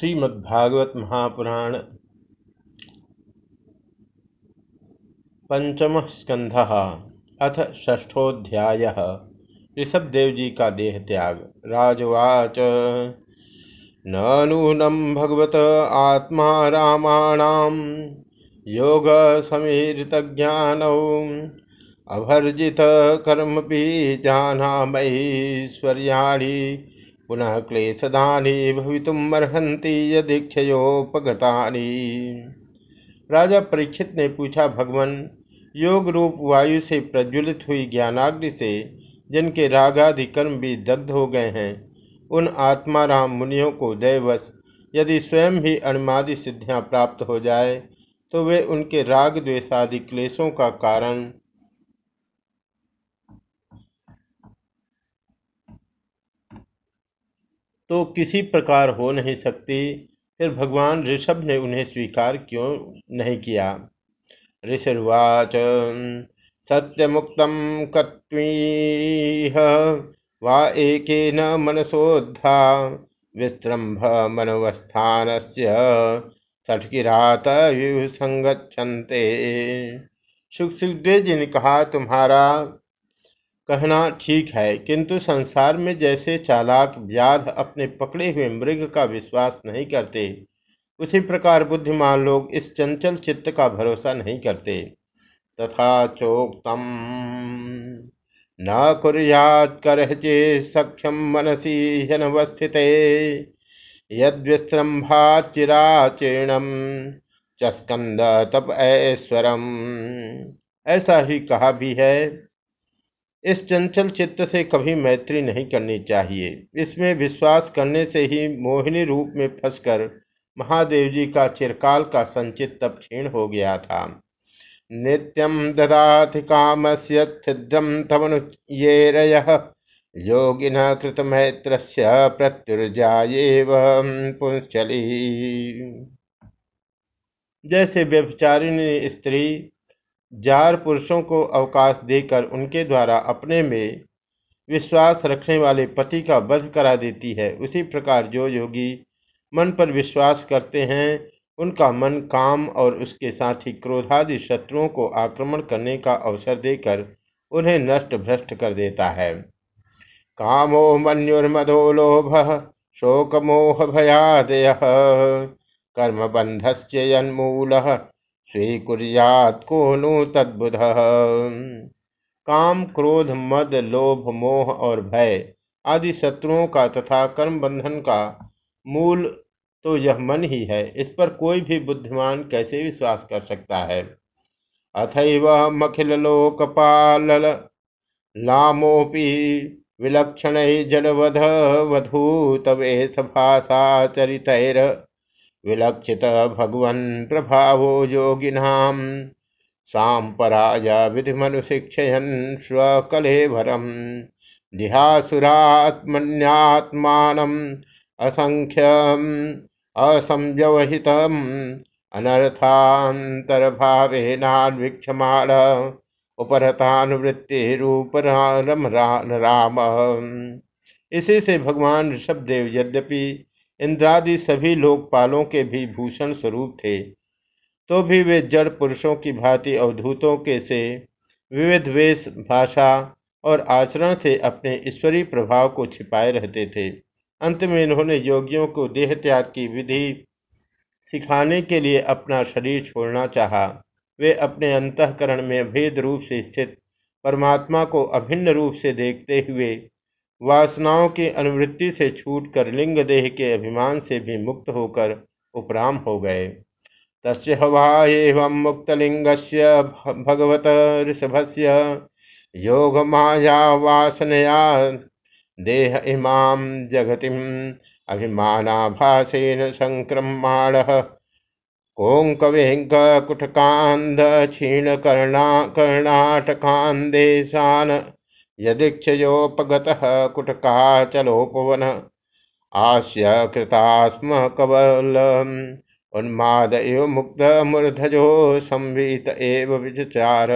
श्रीमद्भागवत महापुराण पंचम स्कंध अथ ष्ठोध्याय ऋषभदेव जी का देह त्याग राजवाच। न नूनम भगवत आत्मा रामाणाम योग समीरित ज्ञान अभर्जित कर्म भी जाना मईश्वर्याणी पुनः क्लेशदानी भवितुमर्हन्ति यदीक्षयोपगतानि। राजा परीक्षित ने पूछा, भगवान, योग रूप वायु से प्रज्वलित हुई ज्ञानाग्नि से, जिनके रागादि कर्म भी दग्ध हो गए हैं, उन आत्माराम मुनियों को दैवश, यदि स्वयं ही अणमादि सिद्धियाँ प्राप्त हो जाए तो वे उनके राग द्वेषादि क्लेशों का कारण तो किसी प्रकार हो नहीं सकती। फिर भगवान ऋषभ ने उन्हें स्वीकार क्यों नहीं किया? ऋषिर्वाच मुक्त कत्वीह, वा एक न मनसोद्धा विस्त्रम्भ मनोवस्थान से सठकिरात संगछन्ते सुख सुखदेव जी ने कहा, तुम्हारा कहना ठीक है, किंतु संसार में जैसे चालाक व्याध अपने पकड़े हुए मृग का विश्वास नहीं करते, उसी प्रकार बुद्धिमान लोग इस चंचल चित्त का भरोसा नहीं करते। तथा चोक्तम, न कुरियात करहचे सक्षम मनसी हनवस्थित यदृम्भाचिराचीर्णम चस्कंद तप ऐश्वरम। ऐसा ही कहा भी है। इस चंचल चित्त से कभी मैत्री नहीं करनी चाहिए। इसमें विश्वास करने से ही मोहिनी रूप में फंसकर महादेव जी का चिरकाल का संचित तप क्षीण हो गया था। नित्यम ददाति काम से छिद्रम तमनुयेरय योगिन कृतमैत्र प्रत्युर्जाएव पुंचली जैसे व्यभिचारिणी स्त्री जार पुरुषों को अवकाश देकर उनके द्वारा अपने में विश्वास रखने वाले पति का वध करा देती है। उसी प्रकार जो योगी मन पर विश्वास करते हैं, उनका मन काम और उसके साथ ही क्रोधादि शत्रुओं को आक्रमण करने का अवसर देकर उन्हें नष्ट भ्रष्ट कर देता है। कामो मनुर्मदो लोभ शोक मोह भयादय कर्म बंधस्यन्मूल स्वीकुर्यात को नु तद्बुध। काम, क्रोध, मद, लोभ, मोह और भय आदि शत्रुओं का तथा कर्म बंधन का मूल तो यह मन ही है, इस पर कोई भी बुद्धिमान कैसे विश्वास कर सकता है? अथव मखिल लोकपाल लामोपी विलक्षण जड़वध वधूत वेश भाषा चरितैर विलक्षित भगवन् प्रभावो योगिनाम्। साम्पराय विधिमनुशिक्षयन् स्वकलेवरम् दिहासुरात्मन्यात्मानम् असङ्ख्यम् असंव्यवहितम् अनर्थान्तरभावेनान्वीक्षमाण उपरतानुवृत्तिरूप राम राम। इसी से भगवान ऋषभदेव यद्यपि इंद्रादि सभी लोकपालों के भी भूषण स्वरूप थे। तो भी वे जड़ पुरुषों की भांति अवधूतों के से विविध वेश, भाषा और आचरण से अपने ईश्वरीय प्रभाव को छिपाए रहते थे। अंत में इन्होंने योगियों को देह त्याग की विधि सिखाने के लिए अपना शरीर छोड़ना चाहा। वे अपने अंतकरण में भेद रूप से स्थित परमात्मा को अभिन्न रूप से देखते हुए वासनाओं की अनुवृत्ति से छूटकर लिंग देह के अभिमान से भी मुक्त होकर उपराम हो गए। तस्य हवा एवं मुक्तलिंग भगवत ऋषभस्य योग माया वासनया देह इमाम जगतिम अभिमानाभासेन संक्रमाण। कोंक वेंक कुटकांद क्षीण कर्णा कर्णाटकांदेशान यदीक्षयोपगतः कुटकाचलोपवन। आस्य कृतास्म कबल उन्माद एव मुक्त मूर्धजो संवीत एव विचार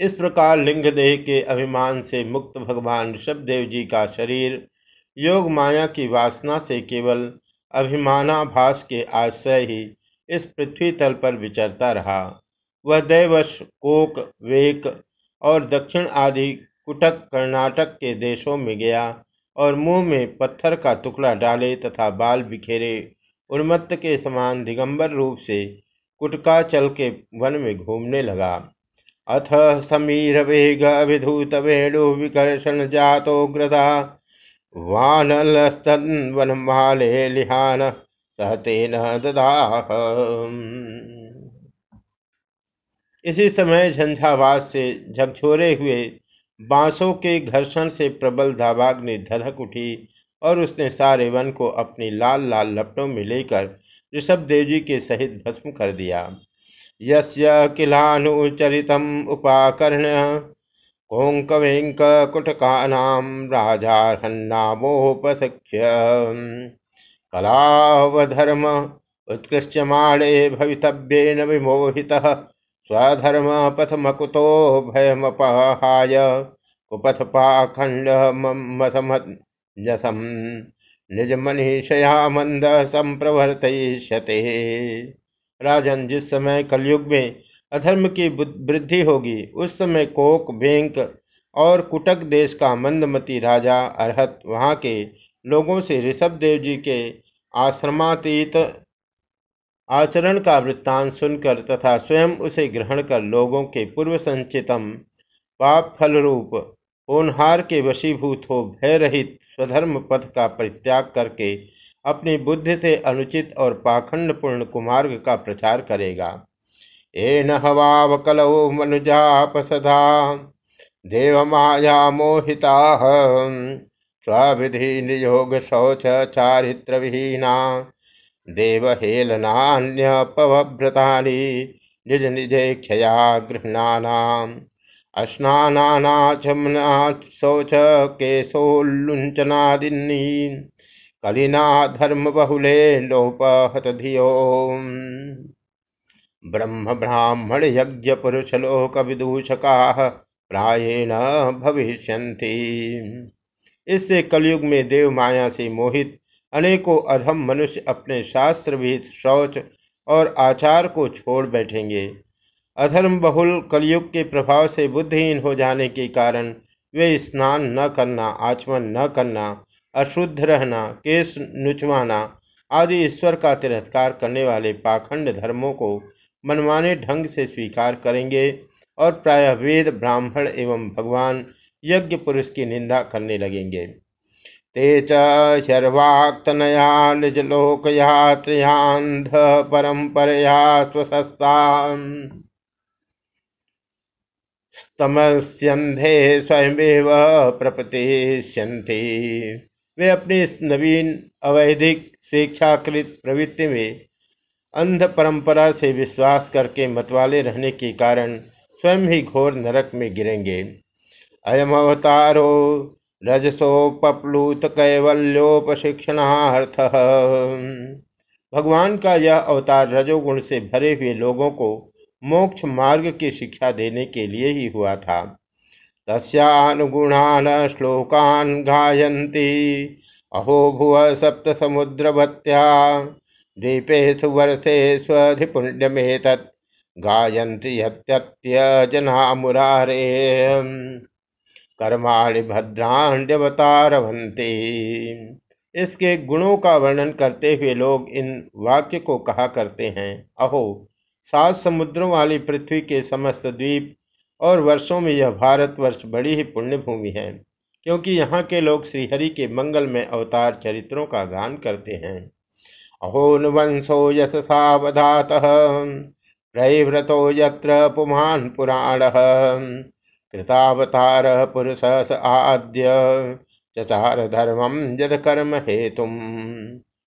इस प्रकार लिंग देह के अभिमान से मुक्त भगवान ऋषभदेव जी का शरीर, योग माया की वासना से केवल अभिमानाभास के आश्रय ही इस पृथ्वी तल पर विचरता रहा। वह दैवश कोक, वेक और दक्षिण आदि कुटक कर्नाटक के देशों में गया और मुँह में पत्थर का टुकड़ा डाले तथा बाल बिखेरे, उन्मत्त के समान दिगंबर रूप से कुटका चल के वन में घूमने लगा। अथ समीर वेग अभिधूत वेणु विकर्षण जातो ग्रदा वानलस्तन्वनमाले लिहान सहतेन ददाह इसी समय झंझावास से झकझोरे हुए बांसों के घर्षण से प्रबल धाबाग्नि धधक उठी और उसने सारे वन को अपनी लाल लाल लपटों में लेकर ऋषभ देव जी के सहित भस्म कर दिया। यस्य किलानुचरितम् उपाकर्ण्य कोङ्कवेङ्ककुटकानां राजार्हन्नामोपसख्य। कलावधर्म उत्कृष्यमाणे भवितव्येन विमोहितः स्वधर्मपथमकुतो भयमपहाय कुपथपाखण्डमसमञ्जसम् निजमनीषया मंद संप्रवर्तयिष्यते राजन, जिस समय कलयुग में अधर्म की वृद्धि होगी, उस समय कोक बेंक और कुटक देश का मंदमती राजा अरहत वहाँ के लोगों से ऋषभ देव जी के आश्रमातीत आचरण का वृत्तांत सुनकर तथा स्वयं उसे ग्रहण कर लोगों के पूर्व संचितम पाप फल रूप होनहार के वशीभूत हो भय रहित स्वधर्म पथ का परित्याग करके अपनी बुद्धि से अनुचित और पाखंडपूर्ण कुमार्ग का प्रचार करेगा। ए नवावकलो मनुजापसधा देव माया मोहिता स्वाविधि नियोग शौच चारित्र विहीना। देवहेलनान्यपव्रतानि निज निजेक्षया गृह्णानाम् शौच केशोल्लुञ्चनादिनी कलिना धर्म बहुले लोपहत धियो ब्रह्म ब्राह्मण यज्ञ पुरुष लोक विदूषका प्रायेण भविष्यन्ति। इससे कलयुग में देव माया से मोहित अनेकों अधम मनुष्य अपने शास्त्र भी शौच और आचार को छोड़ बैठेंगे। अधर्म बहुल कलयुग के प्रभाव से बुद्धिहीन हो जाने के कारण वे स्नान न करना, आचमन न करना, अशुद्ध रहना केस नुचवाना आदि ईश्वर का तिरस्कार करने वाले पाखंड धर्मों को मनमाने ढंग से स्वीकार करेंगे और प्रायः वेद ब्राह्मण एवं भगवान यज्ञ पुरुष की निंदा करने लगेंगे। ते च शर्वाक्तनया निजलोकयात्रयान्ध परम्परया स्तमस्यंधे स्वयमेव प्रपतिष्यन्ति। वे अपनी इस नवीन अवैधिक शिक्षाकृत प्रवृत्ति में अंध परंपरा से विश्वास करके मतवाले रहने के कारण स्वयं ही घोर नरक में गिरेंगे। अयम अवतारो रजसोपप्लुत कैवल्योपशिक्षणार्थ भगवान का यह अवतार रजोगुण से भरे हुए लोगों को मोक्ष मार्ग की शिक्षा देने के लिए ही हुआ था। तस्यानुगुणान श्लोकान गायन्ति। अहो भुव सप्त समुद्र समुद्रवत्या द्वीपेषु वर्षे स्वधिपुण्यमेतत्। गायन्ति यत्यत्यजना मुरारे कर्माणि भद्राण्यवतारवंती इसके गुणों का वर्णन करते हुए लोग इन वाक्य को कहा करते हैं, अहो, सात समुद्रों वाली पृथ्वी के समस्त द्वीप और वर्षों में यह भारतवर्ष बड़ी ही पुण्य भूमि है, क्योंकि यहाँ के लोग श्रीहरि के मंगल में अवतार चरित्रों का गान करते हैं। अहो वंशो यशसावधात प्रव्रतो यत्र पुमान पुराण। कृतावतार पुरुष स आद्य। चचार धर्मम यद कर्म हेतुम।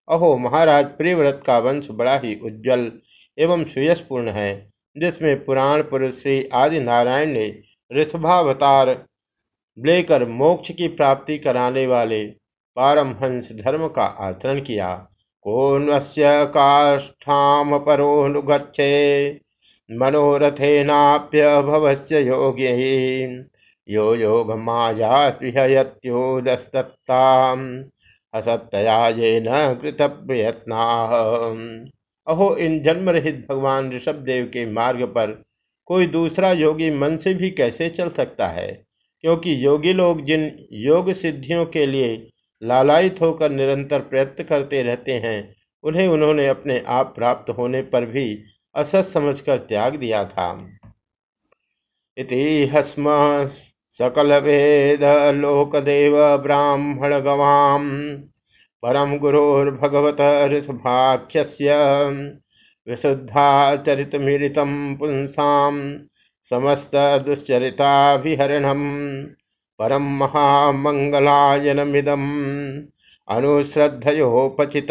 अहो, महाराज, प्रियव्रत का वंश बड़ा ही उज्जवल एवं सुयशपूर्ण है, जिसमें पुराण पुरुष श्री आदि नारायण ने ऋषभावतार लेकर मोक्ष की प्राप्ति कराने वाले पारमहंस धर्म का आचरण किया। कौन काष्ठाम परोनुगछे मनोरथेनाप्यभवस्य योग्य यो योग माया स्पृहयत्योदस्तत्ताम् असत्या ये न कृत प्रयत्ना अहो, इन जन्म रहित भगवान ऋषभ देव के मार्ग पर कोई दूसरा योगी मन से भी कैसे चल सकता है? क्योंकि योगी लोग जिन योग सिद्धियों के लिए लालायित होकर निरंतर प्रयत्न करते रहते हैं, उन्हें उन्होंने अपने आप प्राप्त होने पर भी असत समझकर त्याग दिया था। इति हस्म सकल वेद लोकदेव ब्राह्मण गवाम। परम गुरोर्भगवत ऋषभाख्य विशुद्धा चरितमीरितं पुंसां समस्त दुश्चरिताभिहरणम्। परम महामंगलायनमिदम्। अनुश्रद्धयोपचित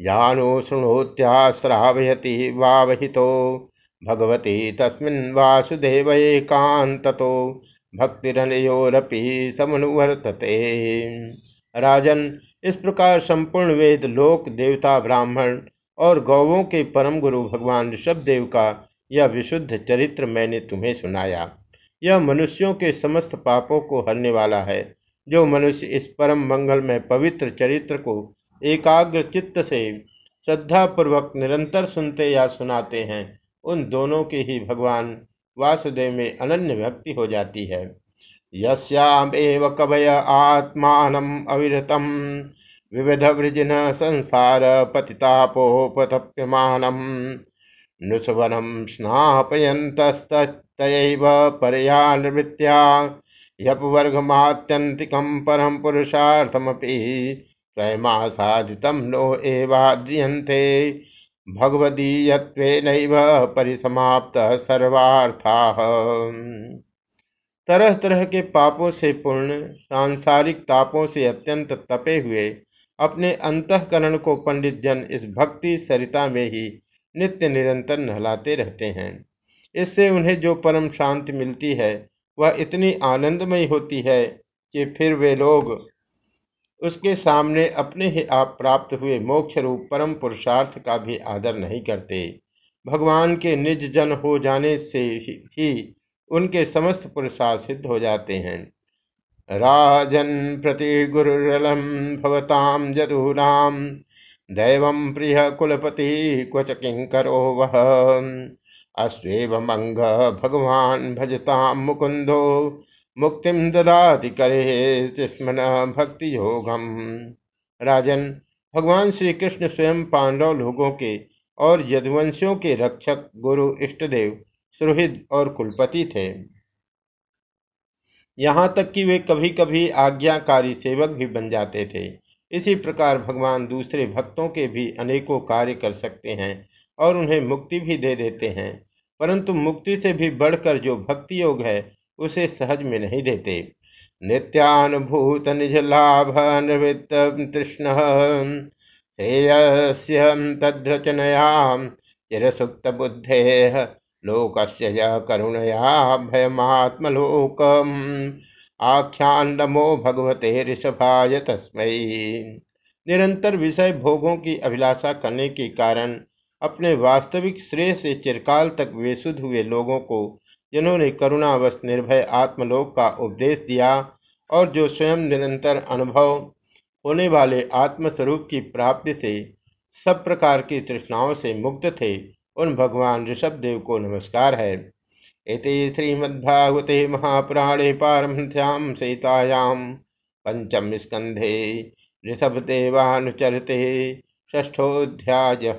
यानो शृणोत्याश्रावयति वावहितो। भगवती तस्मिन् वासुदेव एकान्ततो भक्तिरनयोरपि समनुवर्तते। राजन, इस प्रकार संपूर्ण वेद, लोक, देवता, ब्राह्मण और गौवों के परम गुरु भगवान ऋषभ देव का यह विशुद्ध चरित्र मैंने तुम्हें सुनाया। यह मनुष्यों के समस्त पापों को हरने वाला है, जो मनुष्य इस परम मंगल में पवित्र चरित्र को एकाग्र चित्त से श्रद्धा पूर्वक निरंतर सुनते या सुनाते हैं। उन दोनों की ही भगवान वासुदेव में अनन्य भक्ति हो जाती है। यस्यामेव कवय आत्मान अविरतम। विविध वृजिन संसार पतितापोपतप्यमानम नुसवनम स्नापयन्तस्तैव परया निवृत्त्या। यपवर्गमात्यन्तिकं परं पुरुषार्थमपि स्वयमासादितं नो एवाद्रियन्ते। भगवदीयत्वेनैव परिसमाप्त सर्वार्थाः। तरह तरह के पापों से पूर्ण, सांसारिक तापों से अत्यंत तपे हुए, अपने अंतकरण को पंडित जन इस भक्ति सरिता में ही नित्य निरंतर नहलाते रहते हैं। इससे उन्हें जो परम शांति मिलती है, वह इतनी आनंदमयी होती है कि फिर वे लोग उसके सामने अपने ही आप प्राप्त हुए मोक्ष रूप परम पुरुषार्थ का भी आदर नहीं करते। भगवान के निज जन हो जाने से ही उनके समस्त पुरुषार्थ सिद्ध हो जाते हैं। राजन प्रति गुरुरलम भवताम जदूनाम दैव प्रिय कुलपति क्वच किंकरो वह अस्वेव मंग भगवान भजताम मुकुंदो मुक्तिम ददाति करे स्मन भक्ति योगम राजन, भगवान श्री कृष्ण स्वयं पांडव लोगों के और यदुवंशियों के रक्षक गुरु इष्टदेव, सुहृद और कुलपति थे। यहाँ तक कि वे कभी कभी आज्ञाकारी सेवक भी बन जाते थे। इसी प्रकार भगवान दूसरे भक्तों के भी अनेकों कार्य कर सकते हैं और उन्हें मुक्ति भी दे देते हैं। परंतु मुक्ति से भी बढ़कर जो भक्ति योग है उसे सहज में नहीं देते। नित्यानुभूत निज लाभ निवृत्त तृष्ण। तद्रचनया चिरसुप्त बुद्धे लोकस्य करुणया भयमात्मलोकम। आख्यान नमो भगवते ऋषभाय तस्मै। निरंतर विषय भोगों की अभिलाषा करने के कारण अपने वास्तविक श्रेय से चिरकाल तक वेशुद्ध हुए लोगों को जिन्होंने करुणावश निर्भय आत्मलोक का उपदेश दिया और जो स्वयं निरंतर अनुभव होने वाले आत्मस्वरूप की प्राप्ति से सब प्रकार की तृष्णाओं से मुक्त थे, उन भगवान ऋषभ देव को नमस्कार है। इति श्रीमद्भागवते महापुराणे पारमहंस्यां सीतायाम पंचम स्कंधे ऋषभदेवानुचरते षष्ठोऽध्यायः।